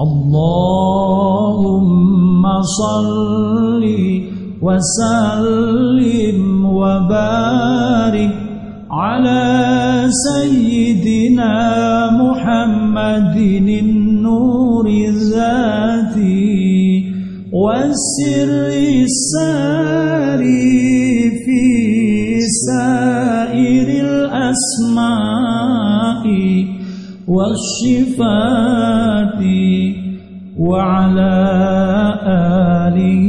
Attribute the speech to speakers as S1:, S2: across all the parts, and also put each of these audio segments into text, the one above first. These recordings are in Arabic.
S1: اللهم صل وسلم وبارك على سيدنا محمد النور الذاتي والسر الساري في سائر الأسماء. والشفات وعلى آله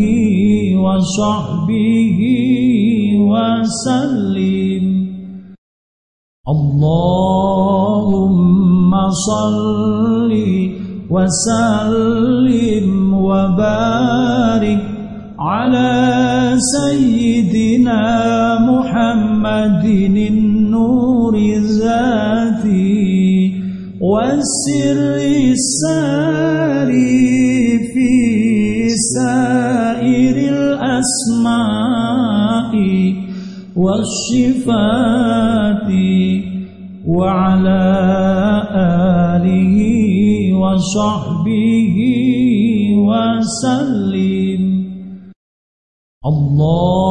S1: وصحبه وسلم. اللهم صل وسلم وبارك على سيدنا والسر الساري في سائر الأسماء والشفات وعلى آله وصحبه وسلم. اللهم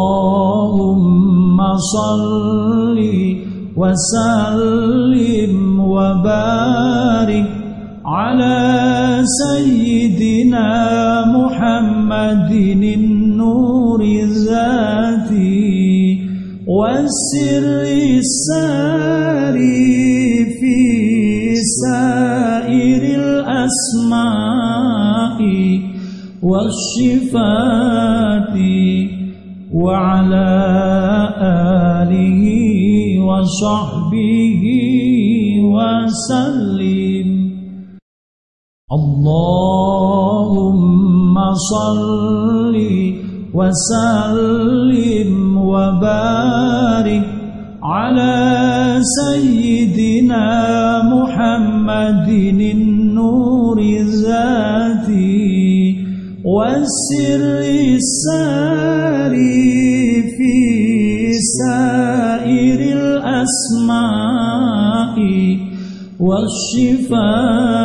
S1: صل وسلم وبارك على سيدنا محمد النور الذاتي والسر الساري في سائر الأسماء والشفات وعلى آله وصحبه وسلم. اللهم صل وسلم وبارك على سيدنا محمد النور الذاتي والسر الساري في سائر الأسماء. والشفات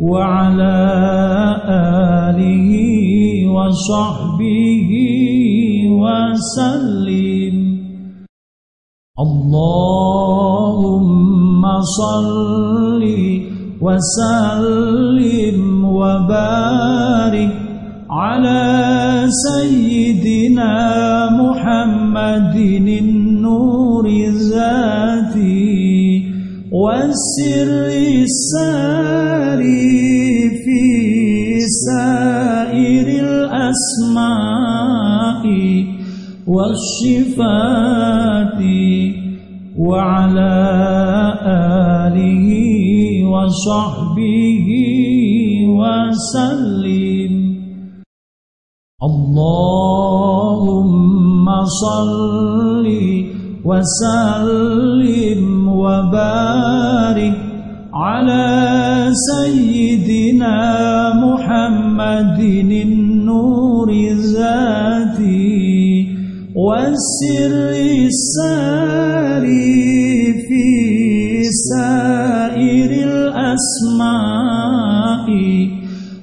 S1: وعلى آله وصحبه وسلم. اللهم صل وسلم وبارك على سيدنا والسر الساري في سائر الأسماء والشفات وعلى آله وصحبه وسلم. اللهم صل وسلم وبارك على سيدنا محمد النور الذاتي والسر الساري في سائر الأسماء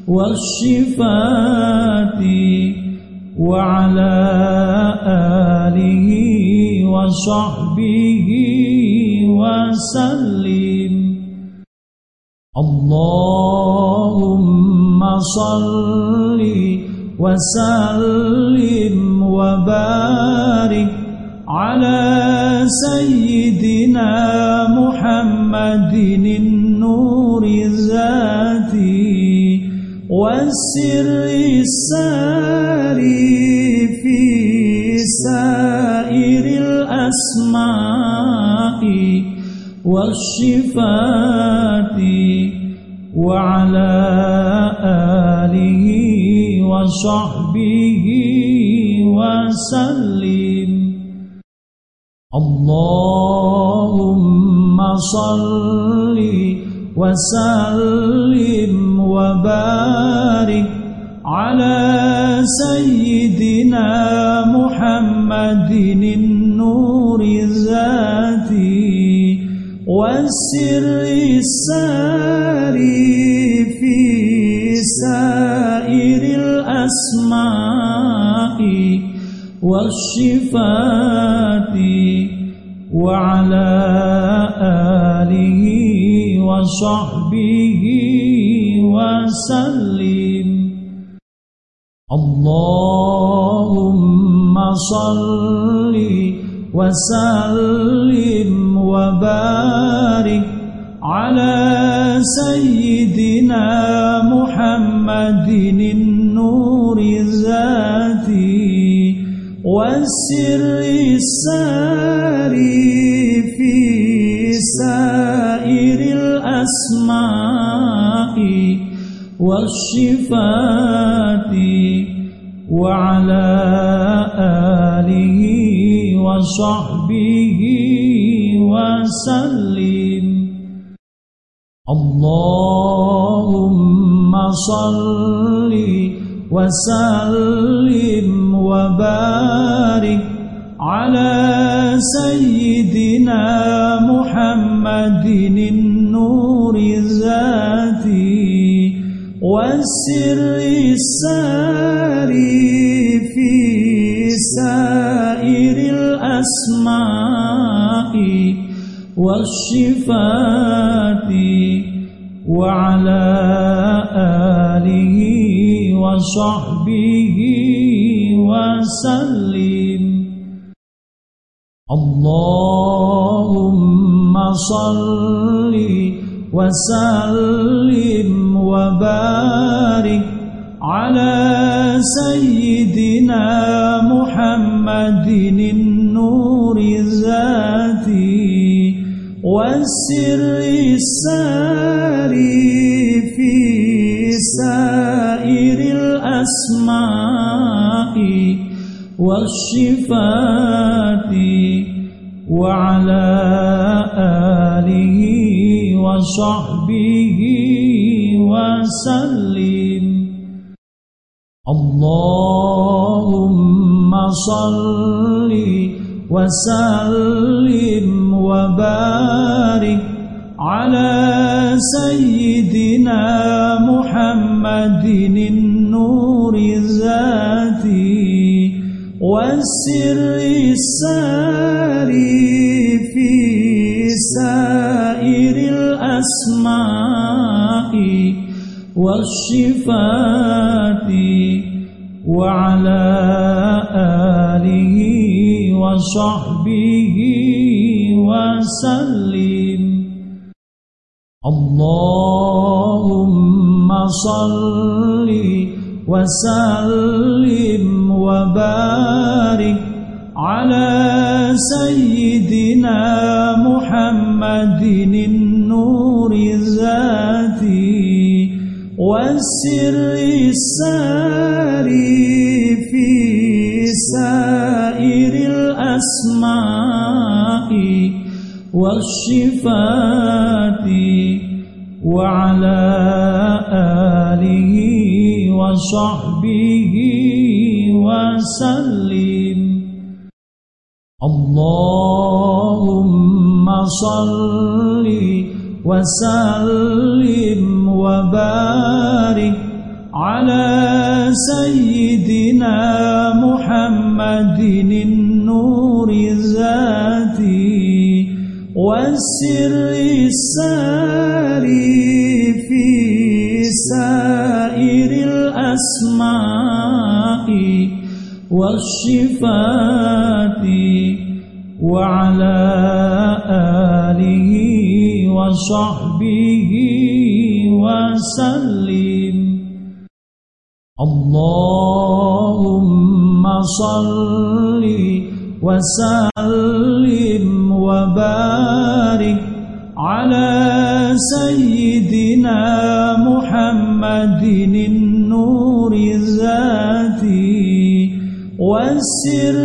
S1: والشفات وعلى آله وصحبه وسلم. اللهم صل وسلم وبارك على سيدنا محمد النور الذاتي والسر الساري في سائر الأسماء والشفات وعلى آله وصحبه وسلم. اللهم صل وسلم وبارك على سيدنا محمد والسر الساري سائر الأسماء والشفات وعلى آله وصحبه وسلم. اللهم صل وسلم وبارك على سيدنا محمد النور الذاتي والسر الساري في سائر الأسماء والشفات وعلى وصحبه وسلم. اللهم صل وسلم وبارك على سيدنا محمد النور الذاتي والسر والشفات وعلى آله وصحبه وسلم. اللهم صل وسلم والشفات وعلى آله وصحبه وسلم. اللهم صل وسلم والسر الساري في سائر الأسماء والشفات وعلى آله وصحبه وسلم. اللهم صل وسلم محمد النور الذاتي والسر الساري في سائر الأسماء والشفات وعلى آله وصحبه وسلم. اللهم صل وسلم وبارك على سيدنا محمد النور الذاتي والسر الساري في سائر الأسماء والشفات وعلى آله وصحبه وسلم. اللهم صل وسلم وبارك على سيدنا محمد النور الذاتي والسر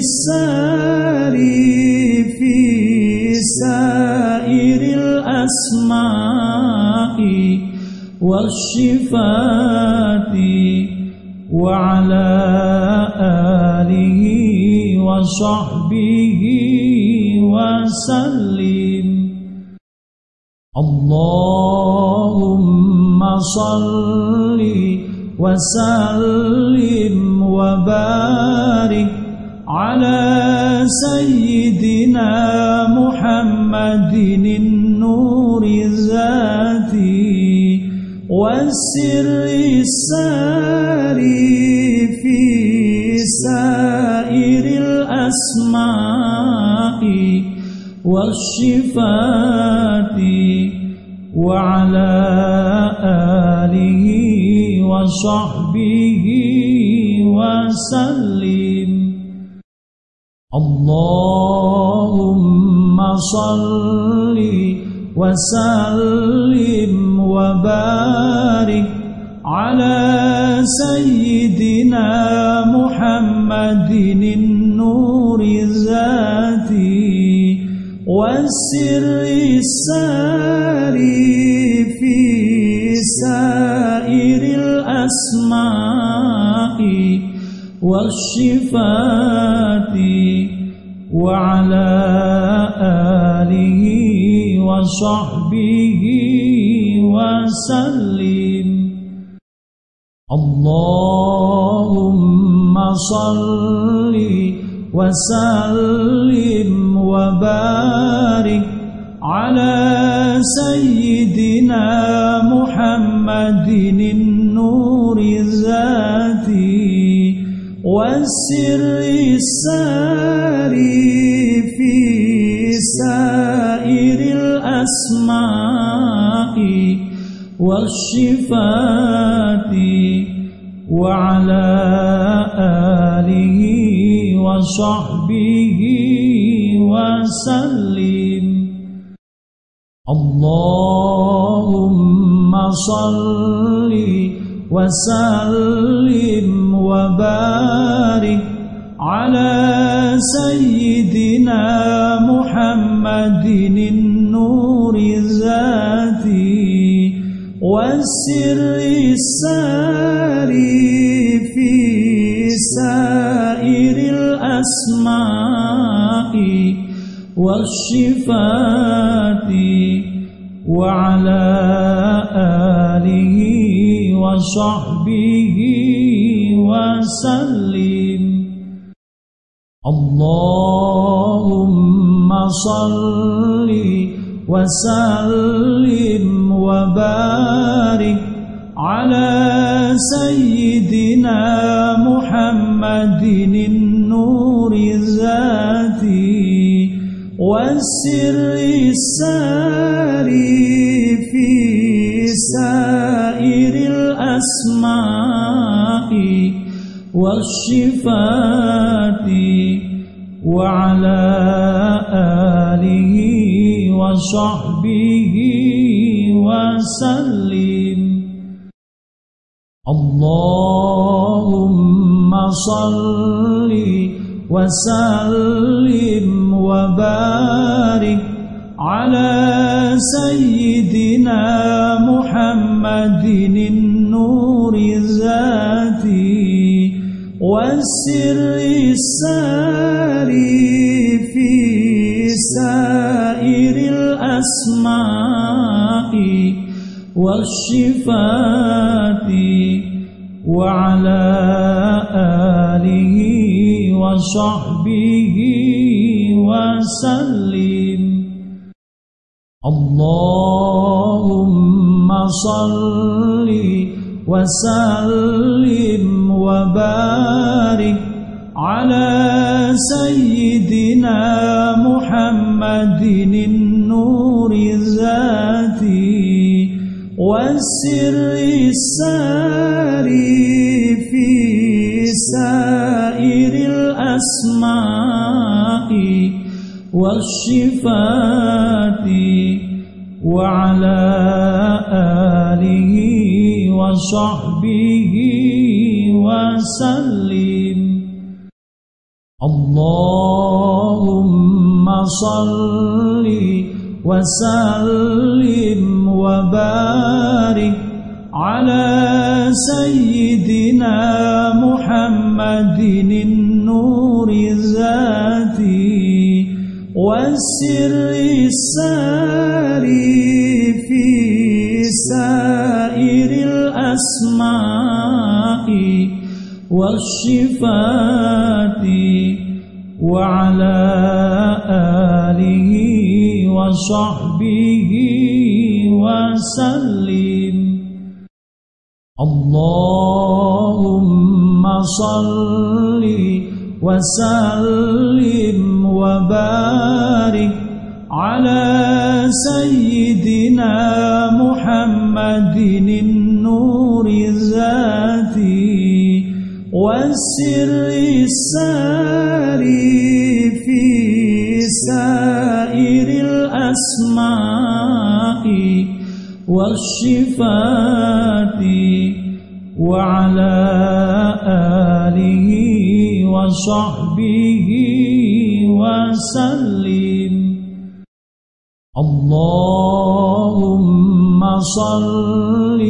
S1: الساري والشفات وعلى آله وصحبه وسلم. اللهم صل وسلم وبارك على سيدنا محمد النور الذاتي والسر الساري في سائر الأسماء والشفات وعلى آله وصحبه وسلم. اللهم صل وسلم وبارك على سيدنا محمد النور الذاتي والسر الساري في سائر الأسماء والشفات وعلى آله وصحبه وسلم. اللهم صل وسلم وبارك على سيدنا محمد النور الذاتي والسر الساري في سائر الأسماء والشفات وعلى آله وصحبه وسلم. اللهم صل وسلم وبارك على سيدنا محمد النور الذاتي والسر الساري الأسماء والشفات وعلى آله وصحبه وسلم. اللهم صل وسلم وبارك على سيدنا محمد الذاتي والسر الساري في سائر الأسماء والشفات وعلى آله وصحبه وسلم. اللهم صل وسلم وبارك على سيدنا محمد النور الذاتي والسر الساري في سائر الأسماء والشفات وعلى وصحبه وسلم. اللهم صل وسلم وبارك على سيدنا محمد النور الذاتي والسر الساري في سائر الأسماء والشفات وعلى آله وصحبه وسلم. اللهم صل وسلم وبارك على سيدنا محمد والسر الساري في سائر الأسماء والشفات وعلى آله وصحبه وسلم. اللهم صل وسلم وبارك على سيدنا محمد النور الذاتي والسر الساري في سائر الأسماء والشفات وعلى وصحبه وسلم. اللهم صل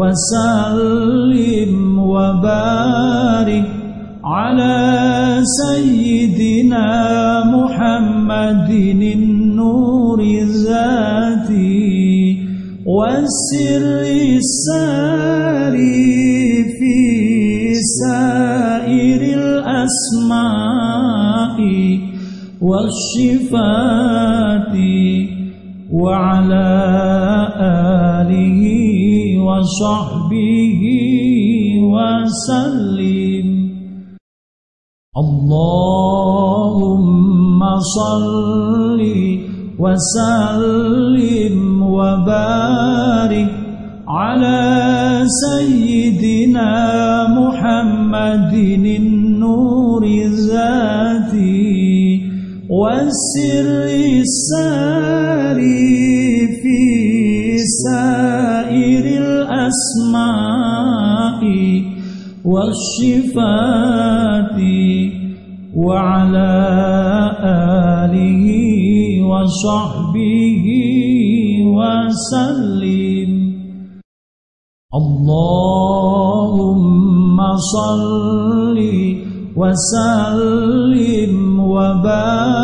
S1: وسلم وبارك على سيدنا محمد النور الذاتي والسر الساري في سائر الأسماء والشفات وعلى آله وصحبه وسلم. اللهم صل وسلم وبارك على سيدنا والسر الساري في سائر الأسماء والشفات وعلى آله وصحبه وسلم. اللهم صل وسلم وبارك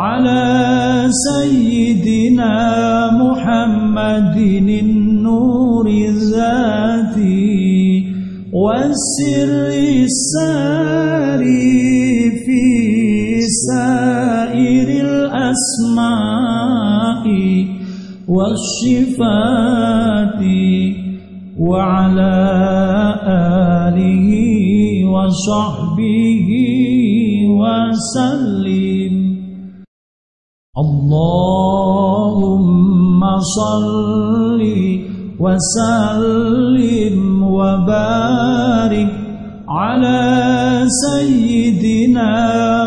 S1: على سيدنا محمد النور الذاتي والسر الساري في سائر الأسماء والشفات وعلى آله وصحبه وسلم. اللهم صل وسلم وبارك على سيدنا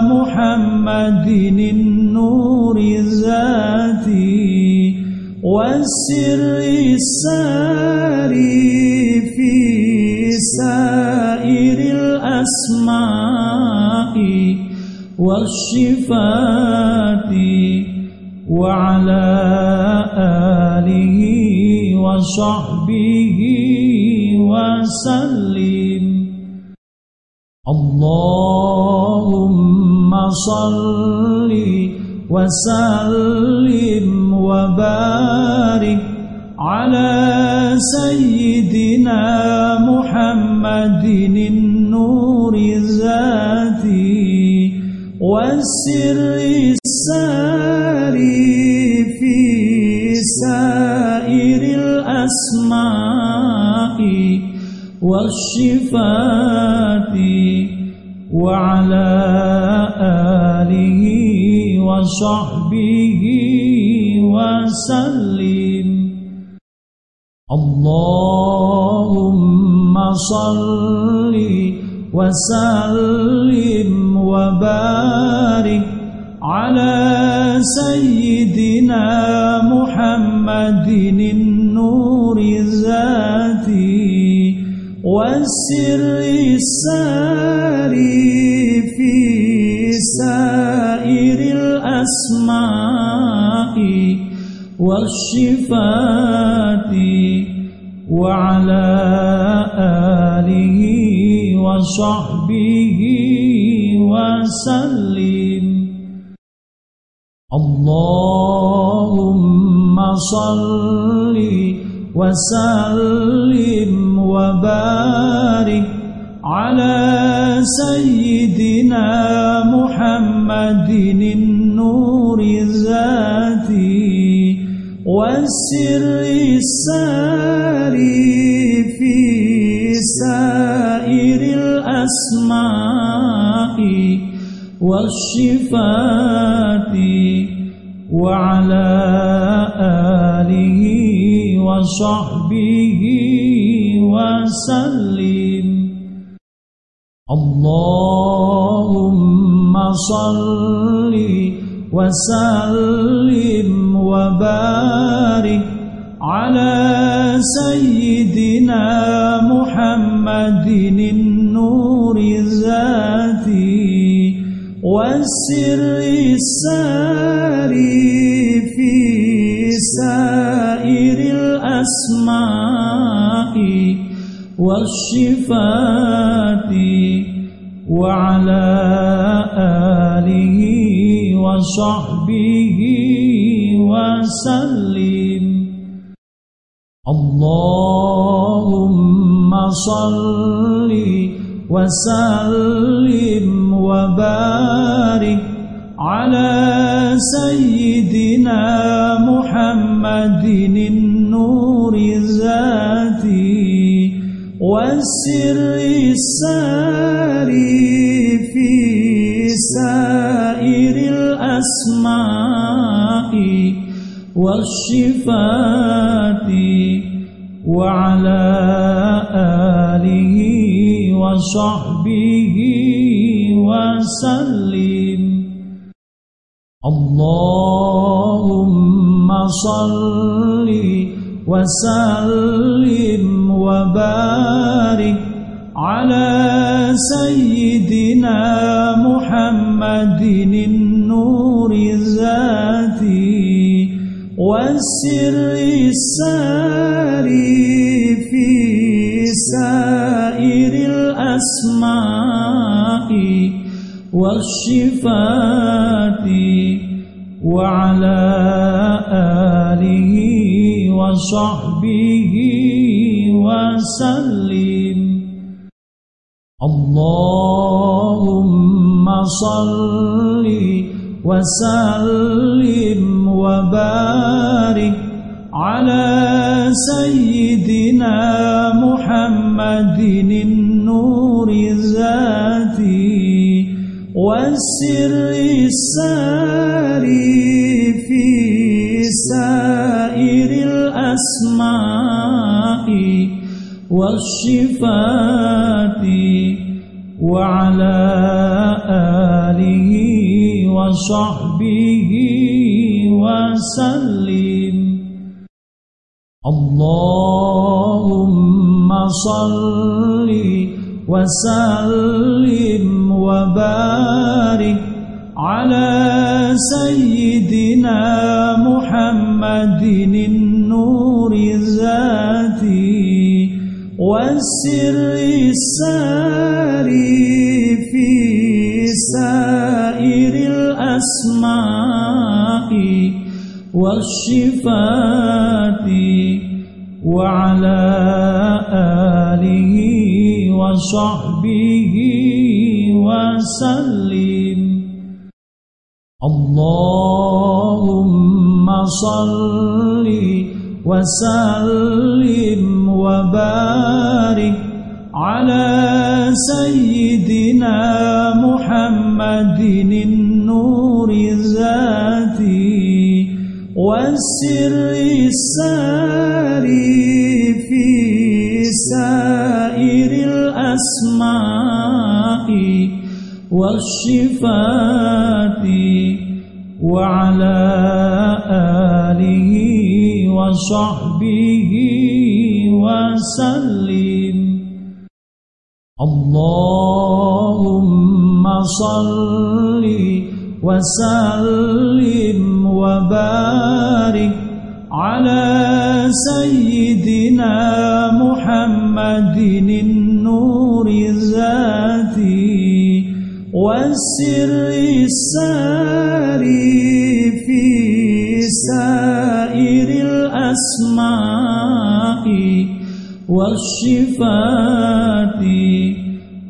S1: محمد النور الذاتي والسر الساري في سائر الأسماء. والشفات وعلى آله وصحبه وسلم. اللهم صل وسلم وبارك على سيدنا محمد والسر الساري في سائر الأسماء والشفات وعلى آله وصحبه وسلم. اللهم صل وسلم وبارك على سيدنا محمد النور الذاتي والسر الساري في سائر الأسماء والشفات وعلى آله وصحبه وسلم. اللهم صل وسلم وبارك على سيدنا محمد النور الذاتي والسر الساري الأسماء والشفات وعلى آله وصحبه وسلم. اللهم صل وسلم وبارك على سيدنا والسر الساري في سائر الأسماء والشفات وعلى آله وصحبه وسلم. اللهم صل وسلم والسر الساري في سائر الأسماء والشفات وعلى آله وصحبه وسلم. اللهم صل وسلم والسر الساري في سائر الأسماء والشفات وعلى آله وصحبه وسلم. اللهم صل وسلم وبارك على سيدنا محمد النور الذاتي والسر الساري في سائر الأسماء والشفات وعلى آله وصحبه وسلم. اللهم صل وسلم وبارك على سيدنا محمد النور الذاتي والسر الساري في سائر الأسماء والشفات وعلى آله وصحبه وسلم. اللهم صل وسلم وبارك على سيدنا محمد النور الذاتي والسر الساري في سائر الأسماء والشفات وعلى آله وصحبه وسلم. اللهم صل وسلم وبارك على سيدنا محمد النور الذاتي والسر الساري في سائر الأسماء والشفاة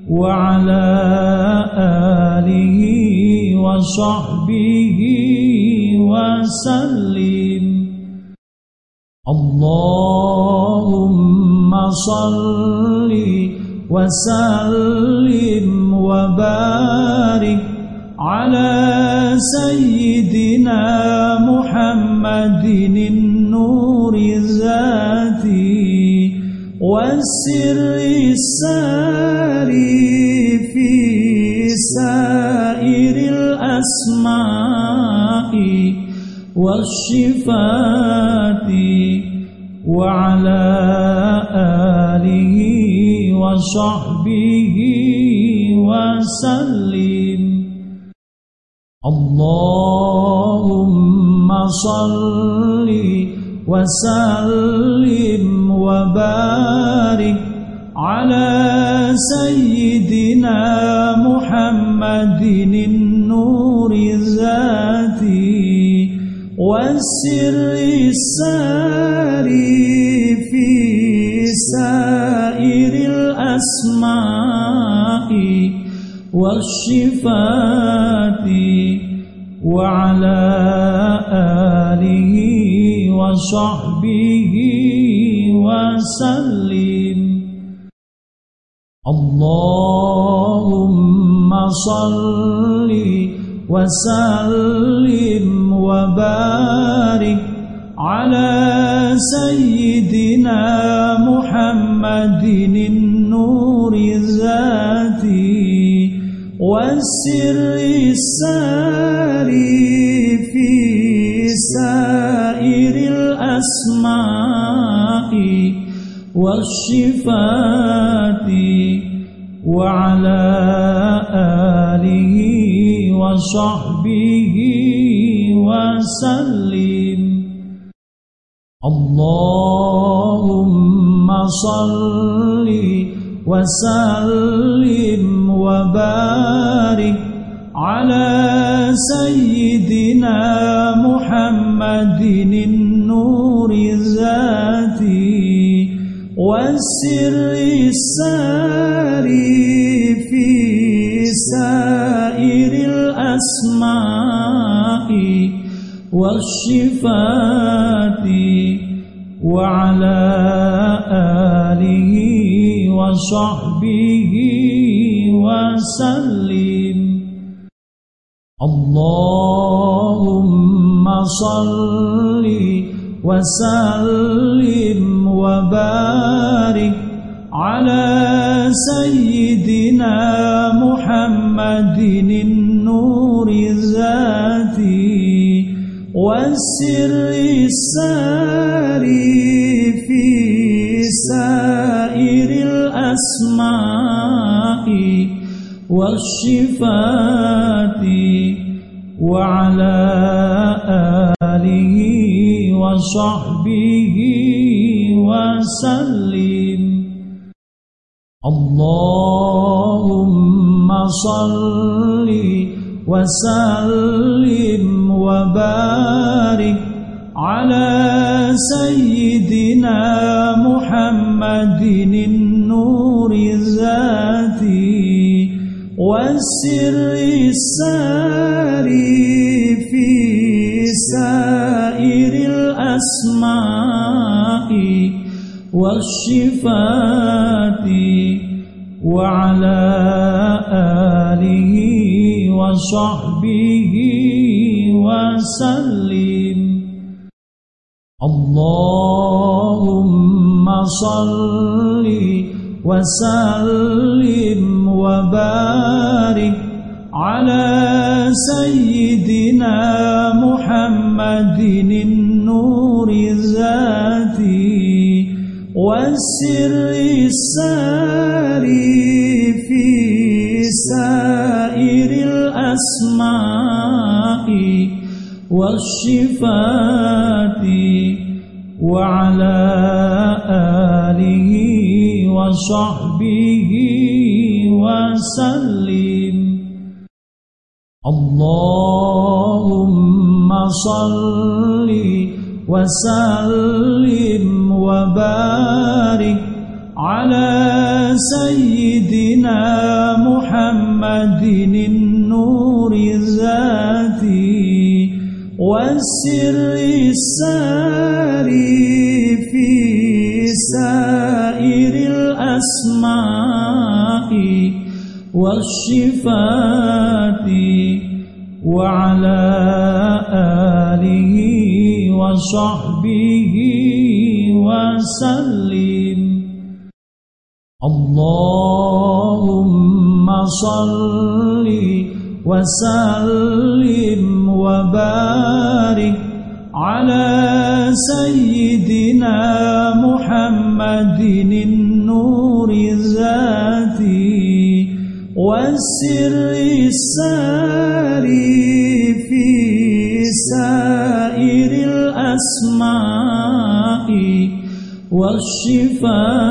S1: وعلى آله وصحبه وسلم. اللهم صل وسلم وبارك على سيدنا محمد النور الذاتي والسر الساري في سائر الأسماء والشفات وعلى آله وصحبه وسلم. اللهم صل وسلم وبارك على سيدنا محمد والسر الساري في سائر الأسماء والشفات وعلى آله وصحبه وسلم. اللهم صل وسلم وبارك على سيدنا محمد النور الذاتي والسر الساري في سائر الأسماء والشفات وعلى آله وصحبه وسلم. اللهم صل وسلم وبارك على سيدنا محمد النور الذاتي والسر الساري في سائر الأسماء والشفات وعلى آله وصحبه وسلم. اللهم صل وسلم وبارك على سيدنا محمد النور الذاتي والسر الساري في سائر الأسماء والشفات وعلى آله وصحبه وسلم. اللهم صل وسلم وبارك على سيدنا محمد النور الذاتي والسر الساري في سائر الأسماء والشفات وعلى وصحبه وسلم. اللهم صل وسلم وبارك على سيدنا محمد النور الذاتي والسر الساري والشفات وعلى آله وصحبه وسلم. اللهم صل وسلم وبارك على سيدنا محمد النور. والسر الساري في سائر الأسماء والشفات وعلى آله وصحبه وسلم. اللهم صل وسلم وبارك على سيدنا محمد النور الذاتي والسر الساري في سائر الأسماء والشفات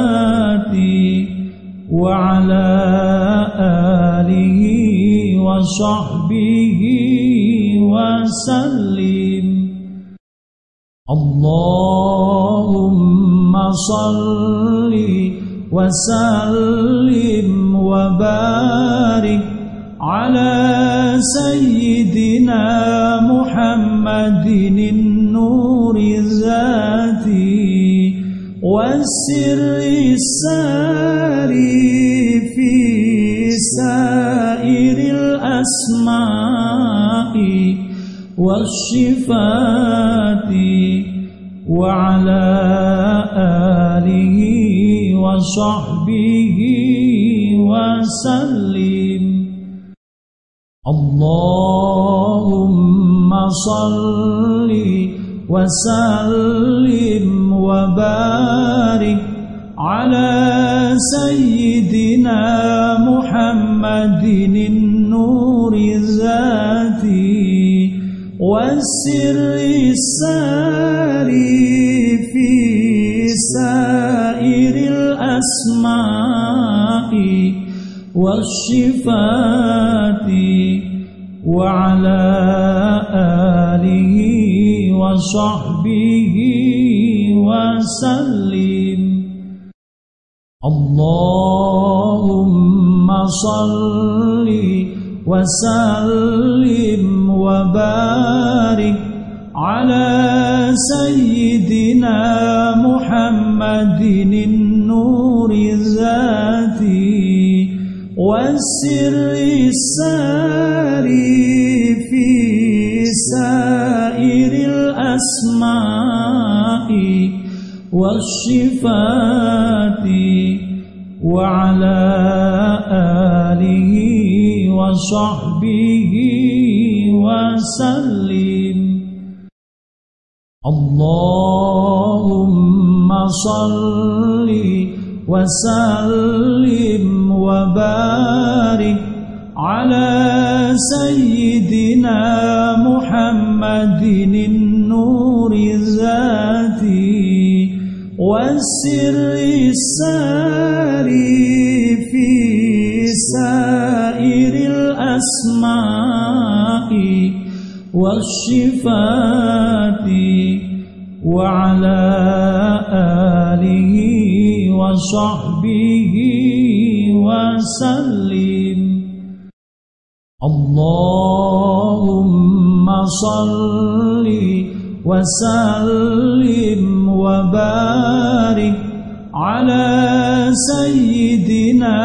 S1: وعلى وصحبه وسلم. اللهم صل وسلم وبارك على سيدنا محمد النور الذاتي والسر الساري الأسماء والشفات وعلى آله وصحبه وسلم. اللهم صل وسلم وبارك على سيدنا محمد والسر الساري في سائر الأسماء والشفات وعلى آله وصحبه وسلم. اللهم صل وسلم وبارك على سيدنا محمد النور الذاتي والسر الساري في سائر الأسماء والشفات وعلى آله وصحبه وسلم. اللهم صل وسلم وبارك على سيدنا محمد النور الذاتي والسر الساري في سائر الأسماء. والشفات وعلى آله وصحبه وسلم. اللهم صل وسلم وبارك على سيدنا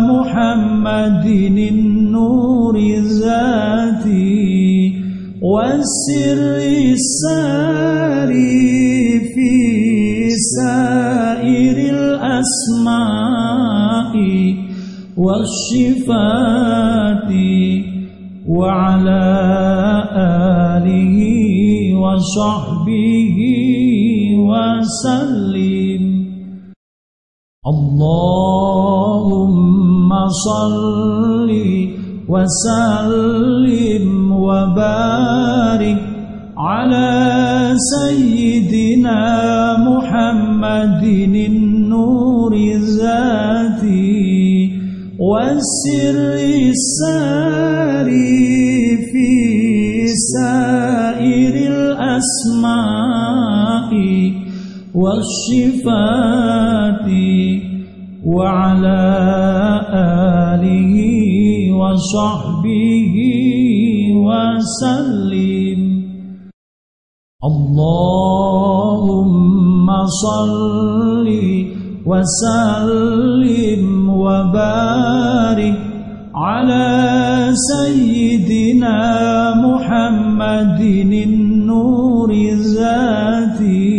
S1: محمد والسر الساري في سائر الأسماء والشفات وعلى آله وصحبه وسلم. اللهم صل وسلم وبارك على سيدنا محمد النور الذاتي والسر الساري في سائر الأسماء والشفات وصحبه وسلم. اللهم صل وسلم وبارك على سيدنا محمد النور الذاتي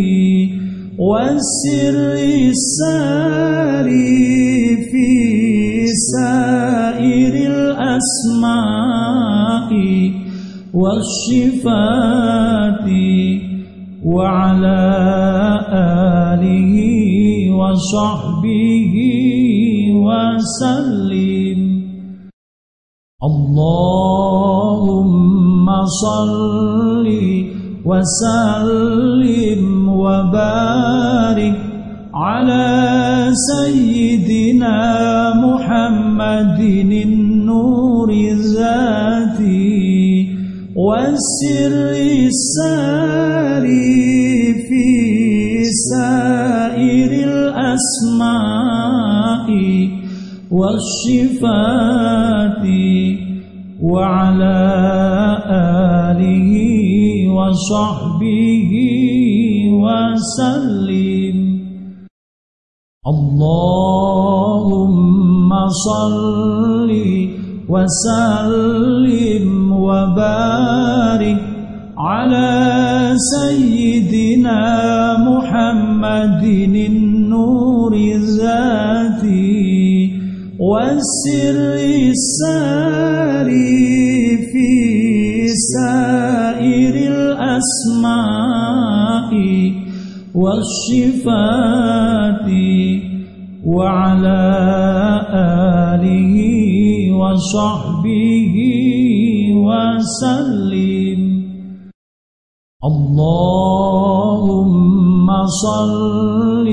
S1: والسر الساري الأسماء والشفات وعلى آله وصحبه وسلم. اللهم صل وسلم وبارك على سيدنا والسر الساري في سائر الأسماء والشفات وعلى آله وصحبه وسلم. اللهم صل وسلم وبارك على سيدنا محمد النور الذاتي والسر الساري في سائر الأسماء والشفات وعلى آله وصحبه وسلم. اللهم صل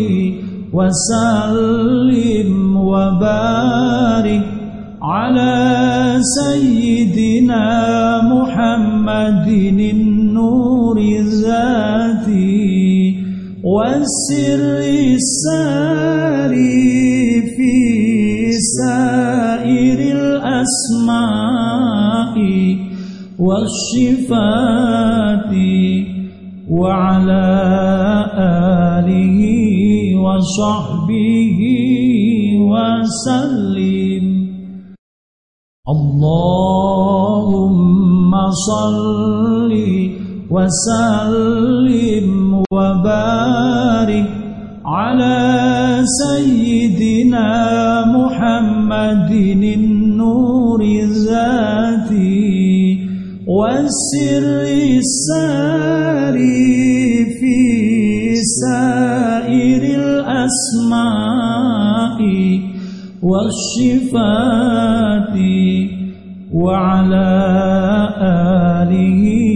S1: وسلم وبارك على سيدنا محمد النور الذاتي والسر الساري في سائر الأسماء والشفات وعلى آله وصحبه وسلم. اللهم صل وسلم وبارك على سيدنا محمد النور الذاتي والسر الساري في سائر الأسماء والشفات وعلى آله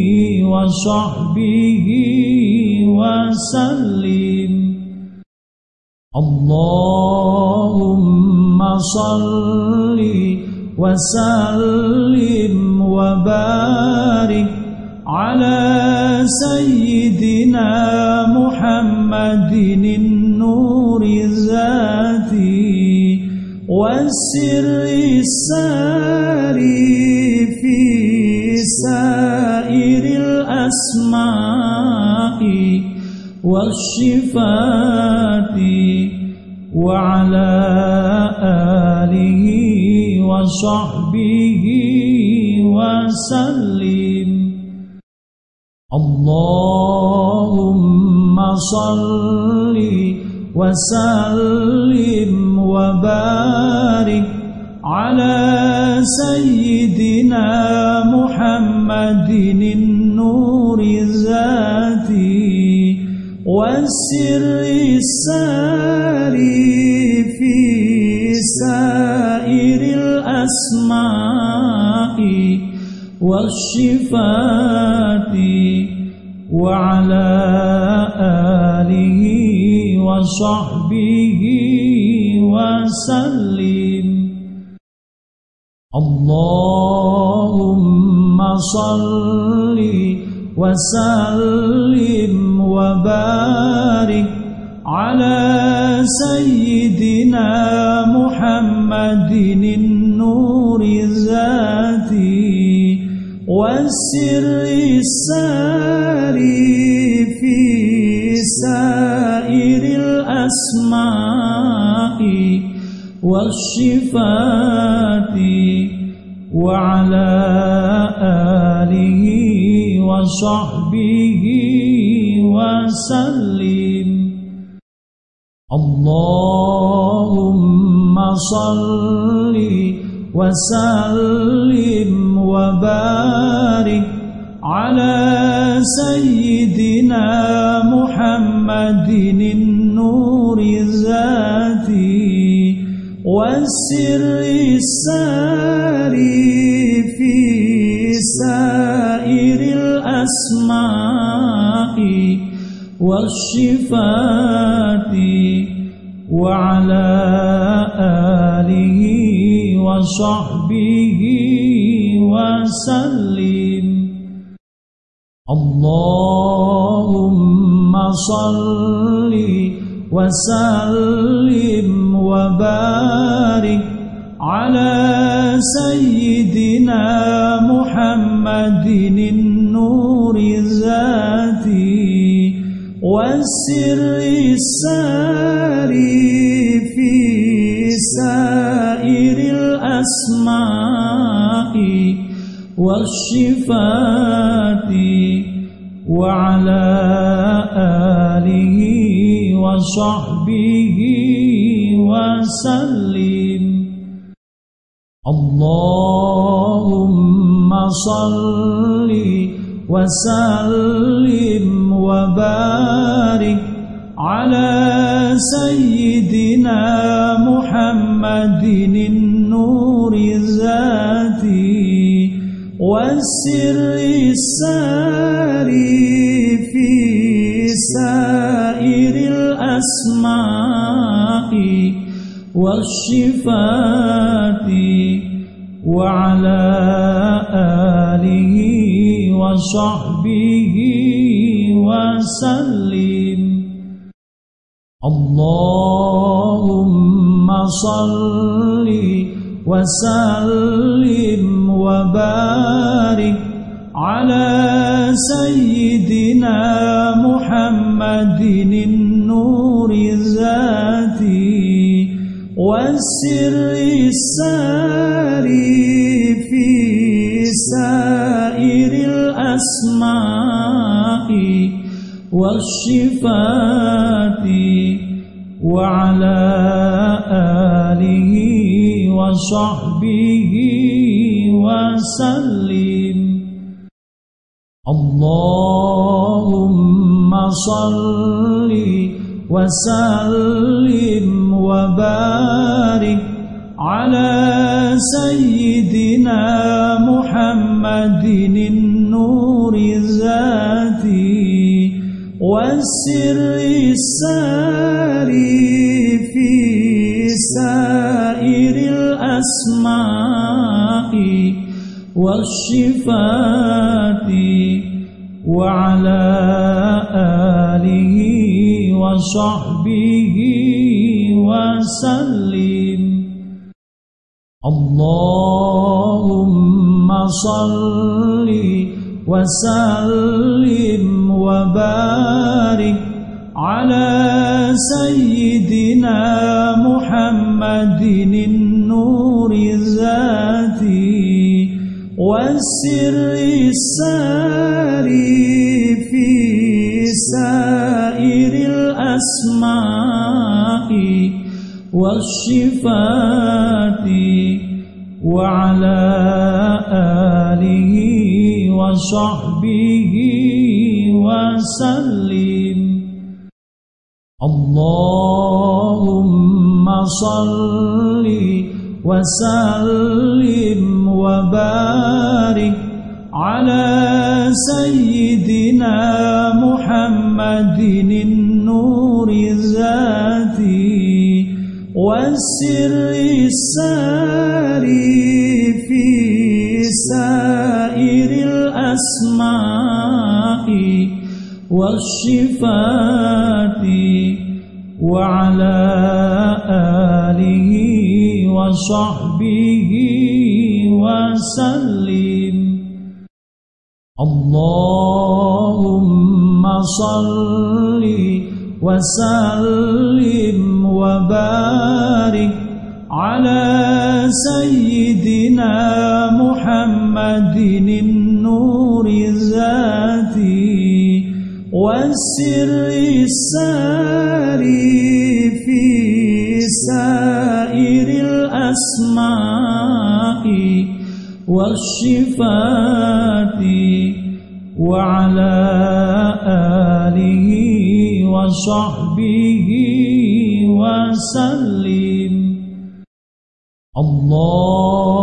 S1: وصحبه وسلم. اللهم صل وسلم وبارك على سيدنا محمد النور الذاتي والسر الساري الأسماء والشفات وعلى آله وصحبه وسلم. اللهم صل وسلم وبارك على سيدنا محمد الذاتي والسر الساري في سائر الأسماء والشفات وعلى آله وصحبه وسلم. اللهم صل وسلم وبارك على سيدنا محمد النور النور ذاتي والسر الساري في سائر الأسماء والشفات وعلى آله وصحبه وسلم. اللهم صل وسلم وبارك على سيدنا محمد النور الذاتي والسر الساري الأسماء والشفات وعلى آله وصحبه وسلم. اللهم صل وسلم وبارك على سيدنا الذاتي والسر الساري في سائر الأسماء والشفات وعلى آله وصحبه وسلم. اللهم صل وسلم وبارك على سيدنا محمد النور الذاتي والسر الساري في سائر الأسماء والشفات وعلى آله وصحبه وسلم. اللهم صل وسلم وبارك على سيدنا محمد النور الذاتي والسر الساري الأسماء والشفات وعلى آله وصحبه وسلم. اللهم صل وسلم وبارك على سيدنا محمد النور الذاتي والسر الساري في سائر الأسماء والشفات وعلى آله وصحبه وسلم. اللهم صل وسلم وبارك على سيدنا محمد النور الذاتي والسر الساري في سائر الأسماء والشفات وعلى آله وصحبه وسلم. اللهم صل وسلم وبارك على سيدنا محمد النور الذاتي والسر الساري في سائر الأسماء والشفات وعلى آله وصحبه وسلم. اللهم صل وسلم وبارك على سيدنا محمد النور. والسر الساري في سائر الأسماء والشفات وعلى آله وصحبه وسلم. اللهم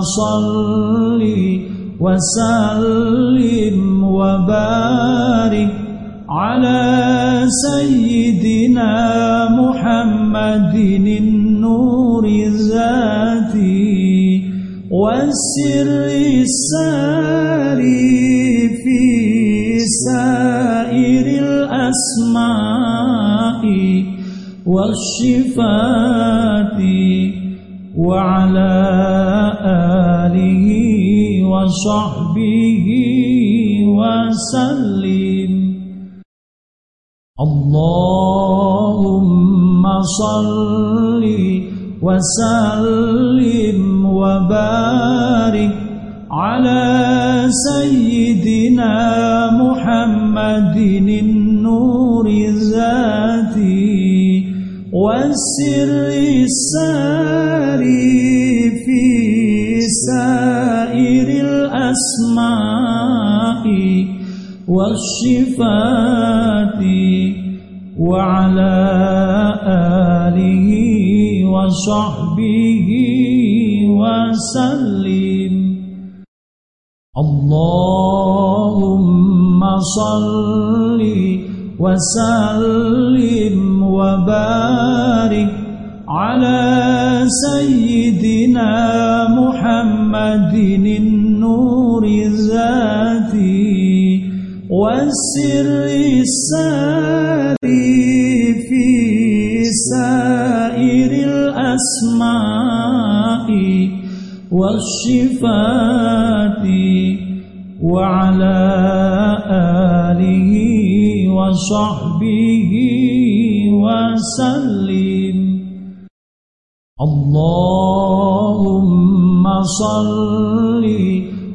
S1: صل وسلم وبارك على سيدنا محمد النور الذاتي والسر الساري في سائر الأسماء والشفات وعلى وصحبه وسلم. اللهم صل وسلم وبارك على سيدنا محمد النور الذاتي والسر الساري الأسماء والشفات وعلى آله وصحبه وسلم. اللهم صل وسلم وبارك على سيدنا محمد النور الذاتي والسر الساري في سائر الأسماء والشفات وعلى آله وصحبه وسلم. اللهم صل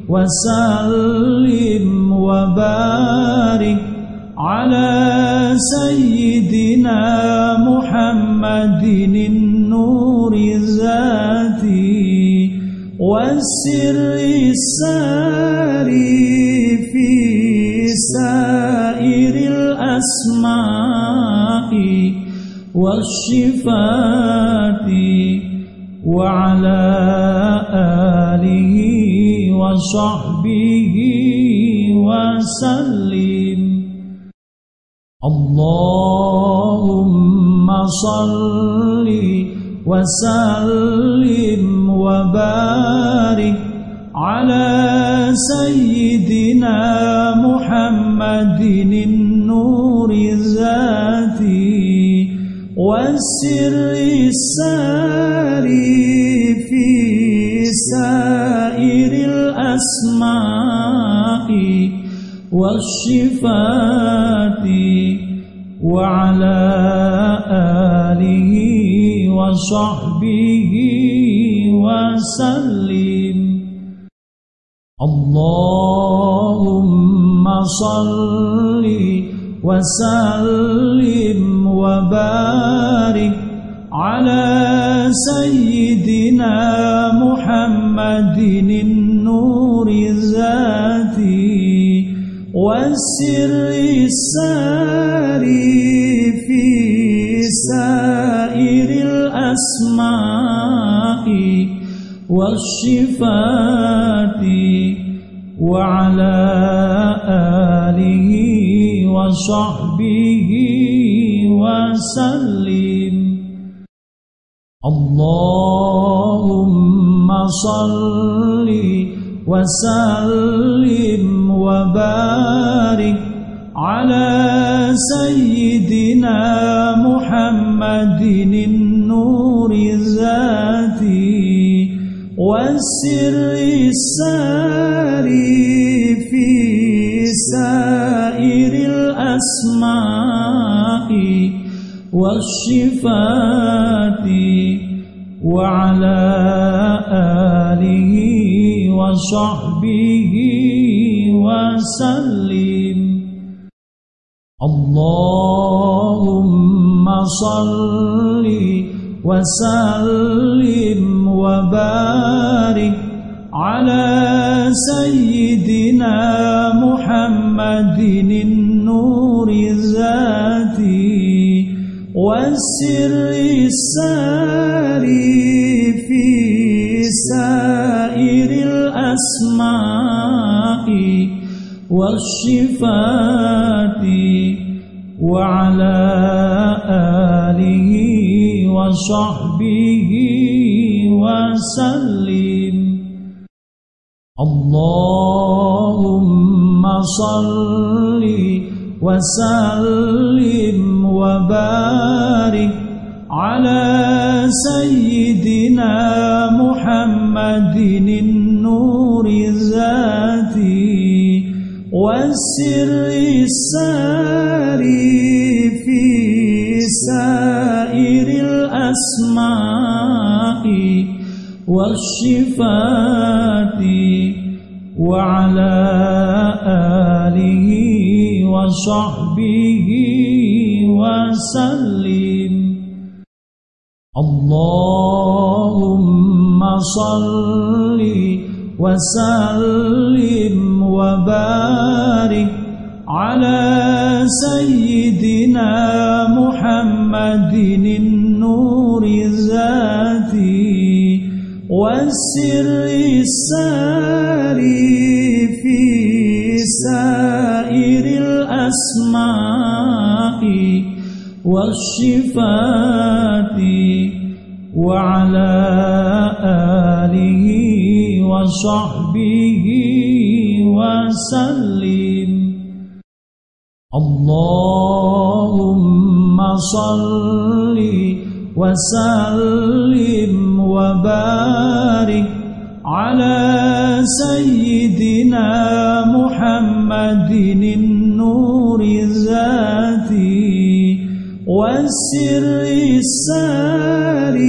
S1: وسلم وبارك على سيدنا محمد النور الذاتي والسر الساري في سائر الأسماء والشفات وعلى آله وصحبه وسلم. اللهم صل وسلم وبارك على سيدنا محمد النور الذاتي والسر الساري الأسماء والشفات وعلى آله وصحبه وسلم. اللهم صل وسلم وبارك على سيدنا محمد النور. الذاتي والسر الساري في سائر الأسماء والشفات وعلى آله وصحبه وسلم. اللهم صل وسلم وبارك على سيدنا محمد النور الذاتي والسر الساري في سائر الأسماء والشفات وعلى وصحبه وسلم. اللهم صل وسلم وبارك على سيدنا محمد النور الذاتي والسر الساري الأسماء والشفات وعلى آله وصحبه وسلم. اللهم صل وسلم وبارك على سيدنا والسر الساري في سائر الأسماء والشفات وعلى آله وصحبه وسلم. اللهم صل وسلم وبارك على سيدنا محمد النور الذاتي والسر الساري في سائر الأسماء والشفات وعلى آله وصحبه وسلم اللهم صل وسلم وبارك على سيدنا محمد النور الذاتي والسر الساري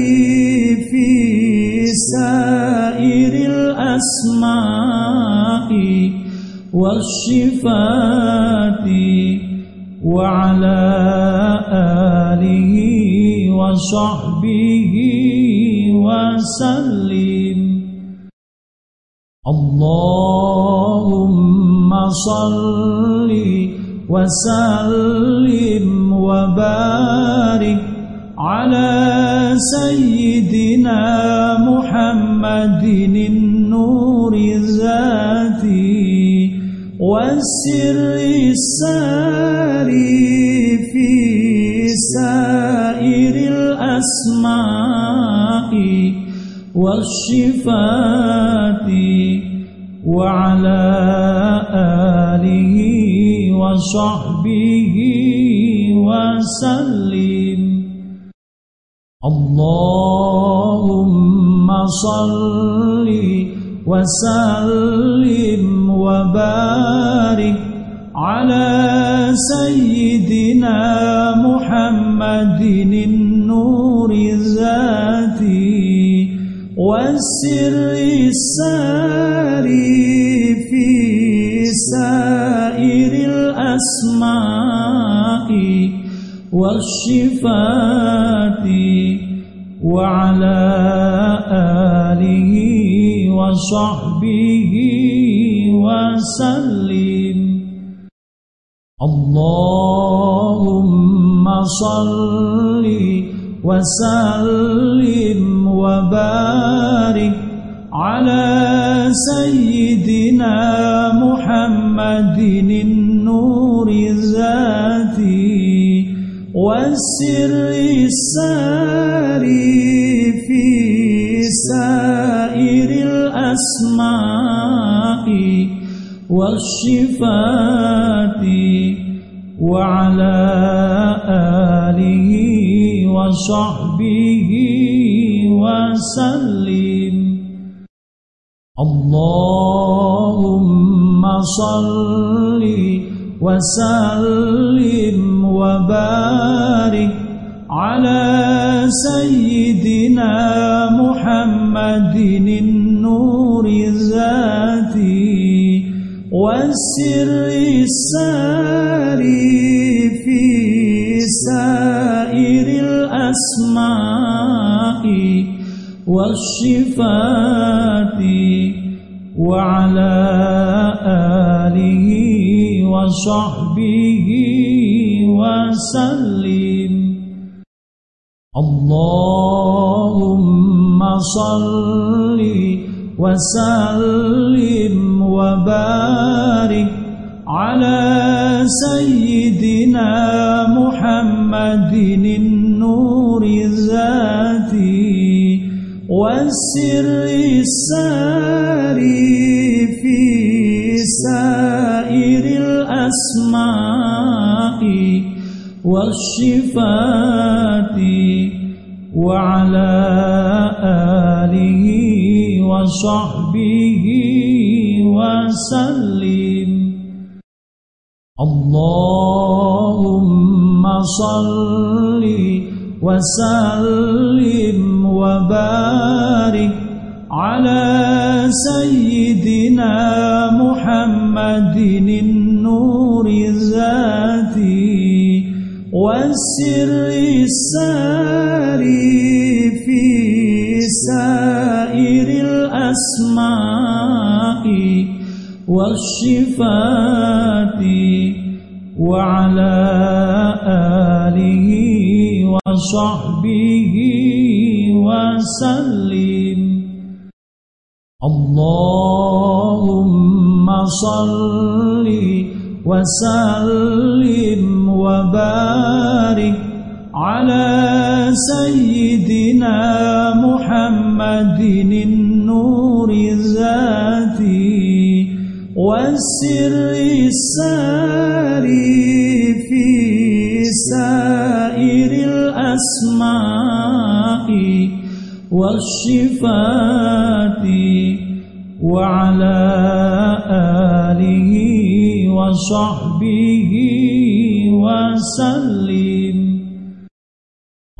S1: في سائر الأسماء. والشفات وعلى آله وصحبه وسلم. اللهم صل وسلم وبارك على سيدنا محمد والسر الساري في سائر الأسماء والشفات وعلى آله وصحبه وسلم. اللهم صل وسلم وبارك على سيدنا محمد النور الذاتي والسر الساري في سائر الأسماء والشفات وعلى وصحبه وسلم. اللهم صل وسلم وبارك على سيدنا محمد النور الذاتي والسر الساري والشفات وعلى آله وصحبه وسلم. اللهم صل وسلم وبارك على سيدنا محمد والسر الساري في سائر الأسماء والشفات وعلى آله وصحبه وسلم. اللهم صل وسلم وبارك على سيدنا محمد النور الذاتي والسر الساري في سائر الأسماء والشفات وعلى آله وصحبه صل وسلم. اللهم صل وسلم وبارك على سيدنا محمد النور الذاتي والسر الساري في سائر الأسماء والشفات وعلى وصحبه وسلم.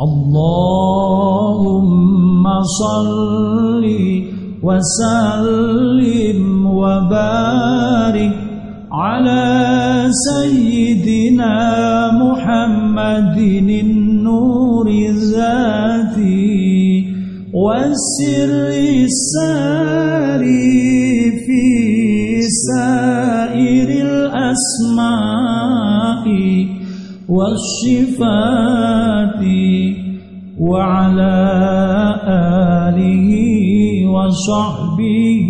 S1: اللهم صل وسلم وبارك على سيدنا محمد النور الذاتي والسر الساري الأسماء والشفات وعلى آله وصحبه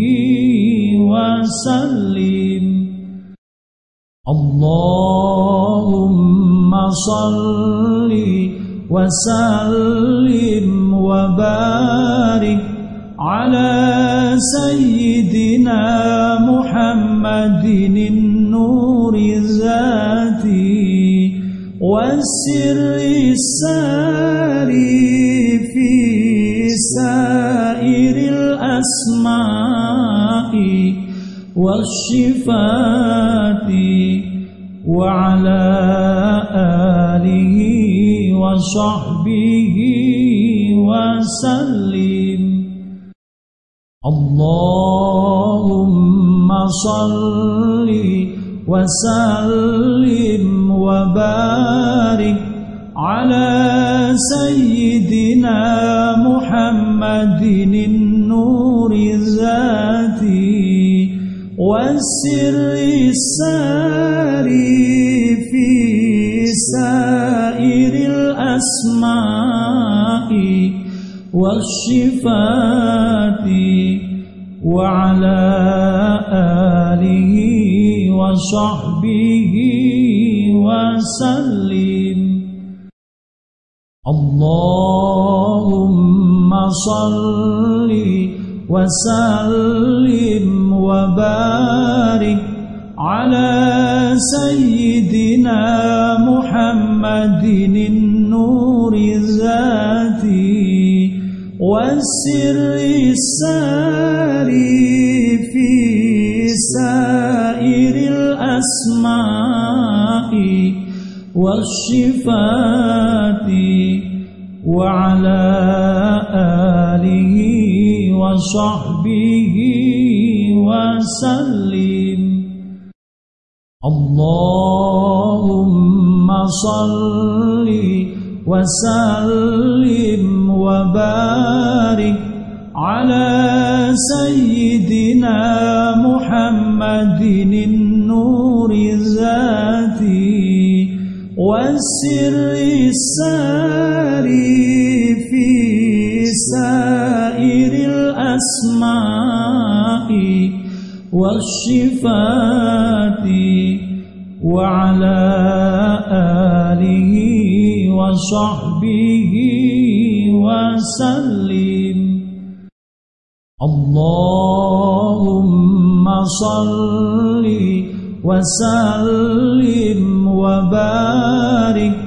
S1: وسلم. اللهم صل وسلم وبارك على سيدنا محمد النور. الذاتي والسر الساري في سائر الأسماء والشفات وعلى آله وصحبه وسلم. اللهم صل وسلم وبارك على سيدنا محمد النور الذاتي والسر الساري في سائر الأسماء والشفات وعلى آله وصحبه وسلم. اللهم صل وسلم وبارك على سيدنا محمد النور الذاتي والسر الساري الأسماء والشفات وعلى آله وصحبه وسلم. اللهم صل وسلم وبارك على سيدنا والسر الساري في سائر الأسماء والشفات وعلى آله وصحبه وسلم. اللهم صل وسلم وبارك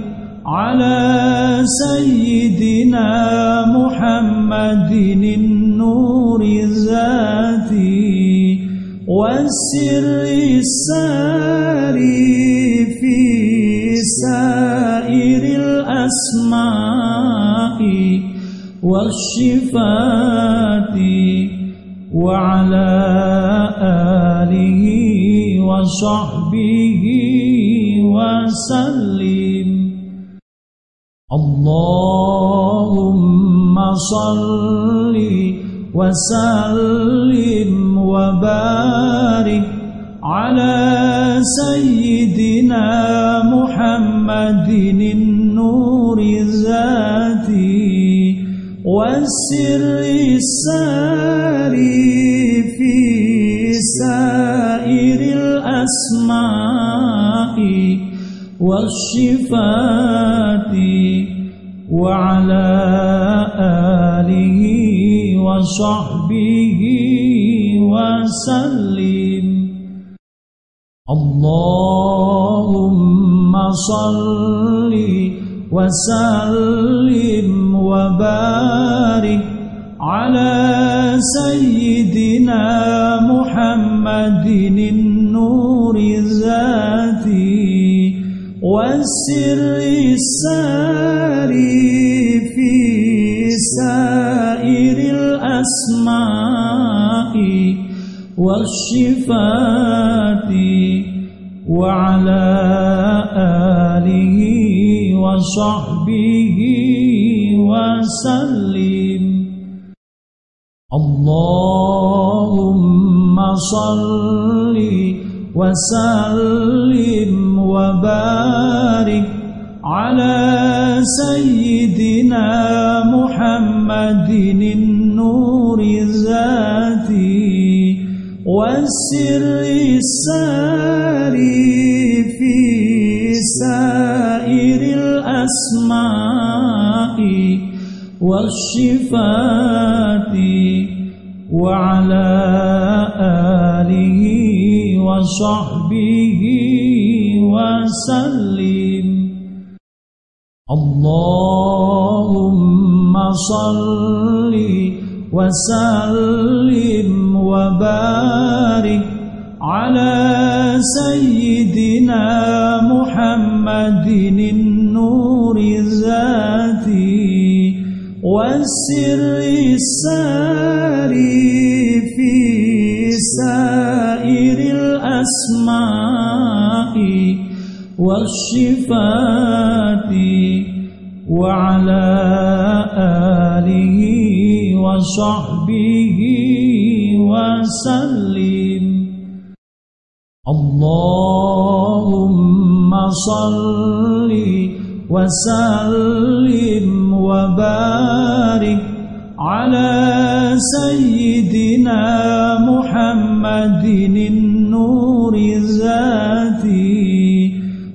S1: على سيدنا محمد النور الذاتي والسر الساري في سائر الأسماء والشفات وعلى آله وصحبه وسلم. اللهم صل وسلم وبارك على سيدنا محمد النور الذاتي والسر الساري الأسماء والشفات وعلى آله وصحبه وسلم. اللهم صل وسلم وبارك على سيدنا والسر الساري في سائر الأسماء والشفات وعلى آله وصحبه وسلم. اللهم صل وسلم وبارك على سيدنا محمد النور الذاتي والسر الساري في سائر الأسماء والشفات وعلى آله وصحبه وسلم. اللهم صل وسلم وبارك على سيدنا محمد النور الذاتي والسر الساري في سائر الأسماء. والشفات وعلى آله وصحبه وسلم. اللهم صل وسلم وبارك على سيدنا محمد النور الذاتي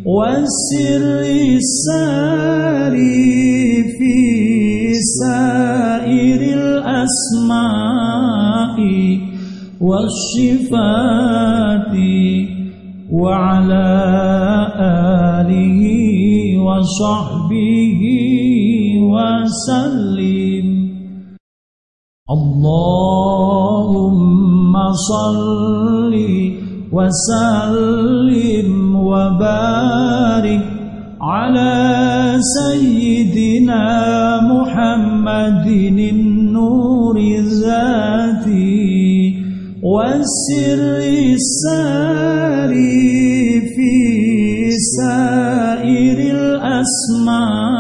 S1: والسر الساري في سائر الأسماء والشفات وعلى آله وصحبه وسلم. اللهم صل وسلم وبارك على سيدنا محمد النور الذاتي والسر الساري في سائر الأسماء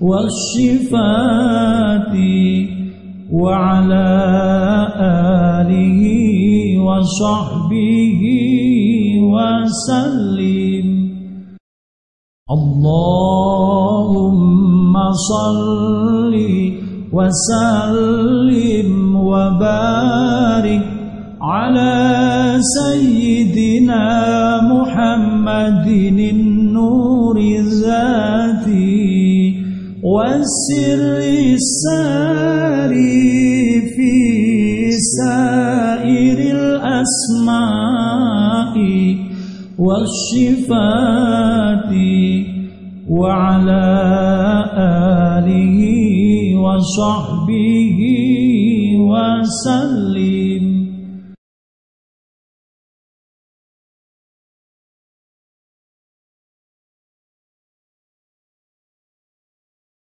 S1: والشفات وعلى وصحبه وسلم. اللهم صل وسلم وبارك على سيدنا محمد النور الذاتي والسر الساري الأسماء والشفات وعلى آله وصحبه وسلم.